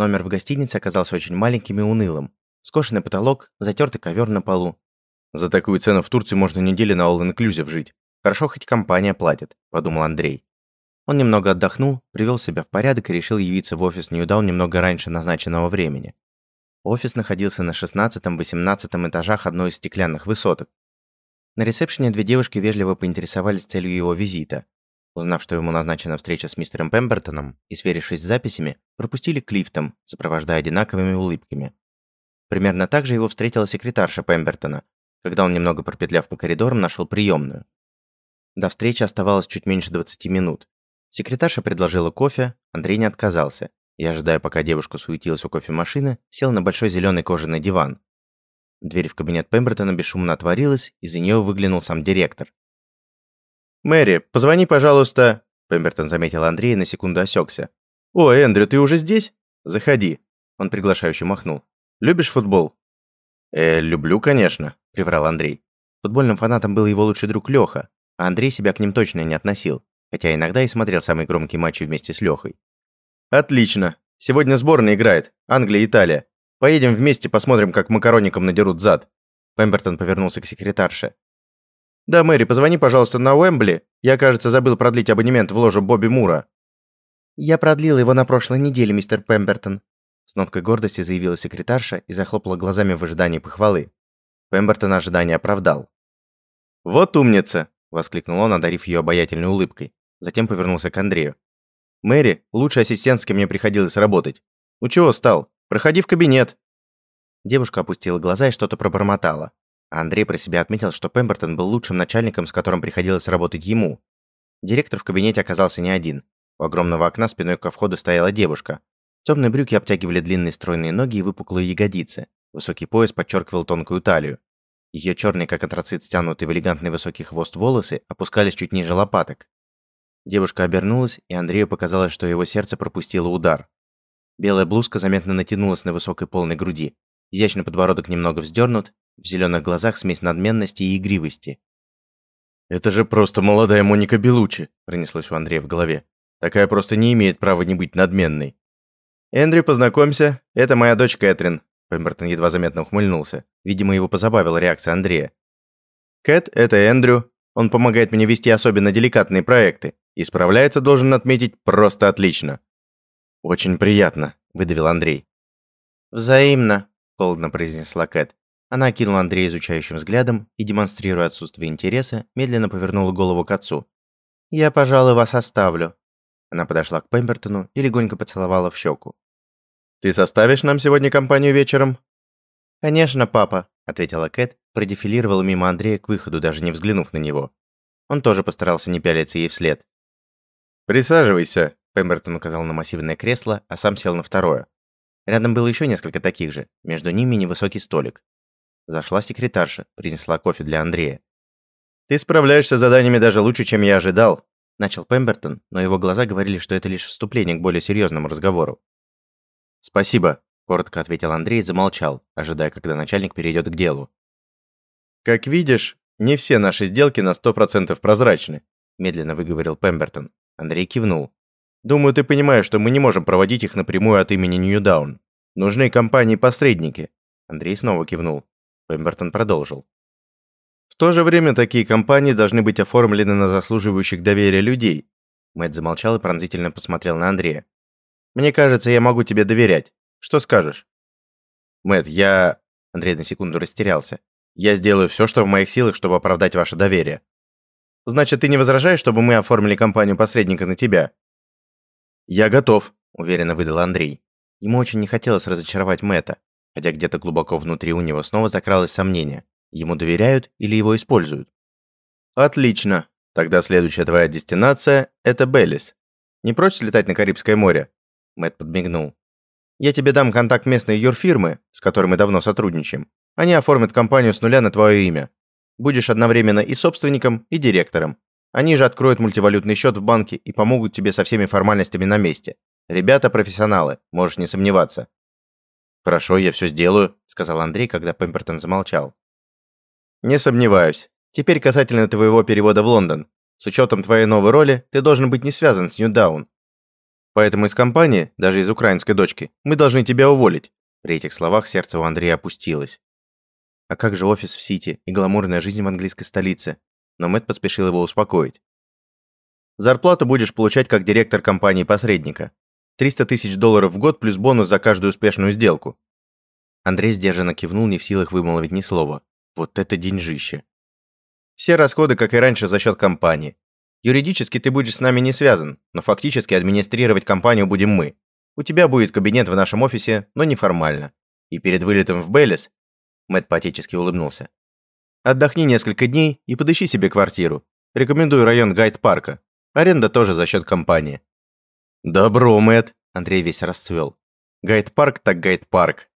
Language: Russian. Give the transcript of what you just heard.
Номер в гостинице оказался очень маленьким и унылым. Скошенный потолок, затертый ковер на полу. «За такую цену в Турции можно недели на all-inclusive жить. Хорошо, хоть компания платит», – подумал Андрей. Он немного отдохнул, привел себя в порядок и решил явиться в офис Ньюдаун немного раньше назначенного времени. Офис находился на 16-18 этажах одной из стеклянных высоток. На ресепшене две девушки вежливо поинтересовались целью его визита. Узнав, что ему назначена встреча с мистером Пембертоном и сверившись с записями, пропустили к лифтам, сопровождая одинаковыми улыбками. Примерно так же его встретила секретарша Пембертона, когда он, немного пропетляв по коридорам, нашел приемную. До встречи оставалось чуть меньше 20 минут. Секретарша предложила кофе, Андрей не отказался, и, ожидая, пока девушка суетилась у кофемашины, сел на большой зеленый кожаный диван. Дверь в кабинет Пембертона бесшумно отворилась, и за нее выглянул сам директор. «Мэри, позвони, пожалуйста...» Пембертон заметил Андрея и на секунду осекся. «О, Эндрю, ты уже здесь? Заходи». Он приглашающе махнул. «Любишь футбол?» «Э, люблю, конечно», – приврал Андрей. Футбольным фанатом был его лучший друг Лёха, а Андрей себя к ним точно не относил, хотя иногда и смотрел самые громкие матчи вместе с Лёхой. «Отлично. Сегодня сборная играет. Англия и Италия. Поедем вместе, посмотрим, как макароникам надерут зад». Пембертон повернулся к секретарше. «Да, Мэри, позвони, пожалуйста, на Уэмбли. Я, кажется, забыл продлить абонемент в ложу Бобби Мура». «Я продлил его на прошлой неделе, мистер Пембертон», с ноткой гордости заявила секретарша и захлопала глазами в ожидании похвалы. Пембертон ожидание оправдал. «Вот умница!» – воскликнул он, одарив ее обаятельной улыбкой. Затем повернулся к Андрею. «Мэри, лучший ассистент, с кем мне приходилось работать. Ну чего стал? Проходи в кабинет». Девушка опустила глаза и что-то пробормотала. Андрей про себя отметил, что Пембертон был лучшим начальником, с которым приходилось работать ему. Директор в кабинете оказался не один. У огромного окна спиной ко входу стояла девушка. Темные брюки обтягивали длинные стройные ноги и выпуклые ягодицы. Высокий пояс подчеркивал тонкую талию. Ее черные, как антрацит, стянутые в элегантный высокий хвост волосы опускались чуть ниже лопаток. Девушка обернулась, и Андрею показалось, что его сердце пропустило удар. Белая блузка заметно натянулась на высокой полной груди. Изящный подбородок немного вздернут, в зеленых глазах смесь надменности и игривости. «Это же просто молодая Моника Белучи», – пронеслось у Андрея в голове. «Такая просто не имеет права не быть надменной». «Эндрю, познакомься, это моя дочь Кэтрин», – Пембертон едва заметно ухмыльнулся. Видимо, его позабавила реакция Андрея. «Кэт – это Эндрю. Он помогает мне вести особенно деликатные проекты. И справляется, должен отметить, просто отлично». «Очень приятно», – выдавил Андрей. «Взаимно», – холодно произнесла Кэт. Она окинула Андрея изучающим взглядом и, демонстрируя отсутствие интереса, медленно повернула голову к отцу. «Я, пожалуй, вас оставлю». Она подошла к Пембертону и легонько поцеловала в щеку. «Ты составишь нам сегодня компанию вечером?» «Конечно, папа», — ответила Кэт, продефилировала мимо Андрея к выходу, даже не взглянув на него. Он тоже постарался не пялиться ей вслед. «Присаживайся», — Пембертон указал на массивное кресло, а сам сел на второе. Рядом было еще несколько таких же, между ними невысокий столик. Зашла секретарша, принесла кофе для Андрея. «Ты справляешься с заданиями даже лучше, чем я ожидал», начал Пембертон, но его глаза говорили, что это лишь вступление к более серьезному разговору. «Спасибо», – коротко ответил Андрей и замолчал, ожидая, когда начальник перейдет к делу. «Как видишь, не все наши сделки на сто процентов прозрачны», – медленно выговорил Пембертон. Андрей кивнул. «Думаю, ты понимаешь, что мы не можем проводить их напрямую от имени Ньюдаун. Нужны компании-посредники». Андрей снова кивнул. Пембертон продолжил. В то же время такие компании должны быть оформлены на заслуживающих доверия людей. Мэтт замолчал и пронзительно посмотрел на Андрея. Мне кажется, я могу тебе доверять. Что скажешь? Мэтт, я... Андрей на секунду растерялся. Я сделаю все, что в моих силах, чтобы оправдать ваше доверие. Значит, ты не возражаешь, чтобы мы оформили компанию посредника на тебя? Я готов, уверенно выдал Андрей. Ему очень не хотелось разочаровать Мэтта хотя где-то глубоко внутри у него снова закралось сомнение. Ему доверяют или его используют? Отлично. Тогда следующая твоя дестинация – это Беллис. Не прочь слетать на Карибское море? Мэтт подмигнул. Я тебе дам контакт местной юрфирмы, с которой мы давно сотрудничаем. Они оформят компанию с нуля на твое имя. Будешь одновременно и собственником, и директором. Они же откроют мультивалютный счет в банке и помогут тебе со всеми формальностями на месте. Ребята профессионалы, можешь не сомневаться. «Хорошо, я все сделаю», – сказал Андрей, когда Пембертон замолчал. «Не сомневаюсь. Теперь касательно твоего перевода в Лондон. С учетом твоей новой роли, ты должен быть не связан с Ньюдаун. Поэтому из компании, даже из украинской дочки, мы должны тебя уволить. При этих словах сердце у Андрея опустилось. А как же офис в Сити и гламурная жизнь в английской столице? Но Мэтт поспешил его успокоить. Зарплату будешь получать как директор компании-посредника. 300 тысяч долларов в год плюс бонус за каждую успешную сделку. Андрей сдержанно кивнул, не в силах вымолвить ни слова. Вот это деньжище. Все расходы, как и раньше, за счет компании. Юридически ты будешь с нами не связан, но фактически администрировать компанию будем мы. У тебя будет кабинет в нашем офисе, но неформально. И перед вылетом в Беллис Мэтт патетически улыбнулся. Отдохни несколько дней и подыщи себе квартиру. Рекомендую район Гайд-парка. Аренда тоже за счет компании. Добро, Мэтт, Андрей весь расцвел. Гайд-парк так гайд-парк.